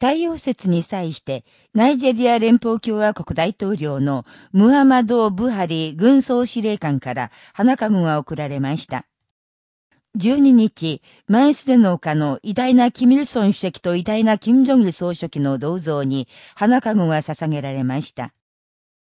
太陽節に際して、ナイジェリア連邦共和国大統領のムハマド・ブハリ軍総司令官から花籠が贈られました。12日、マイスデの丘の偉大なキミルソン主席と偉大なキム・ジョギル総書記の銅像に花籠が捧げられました。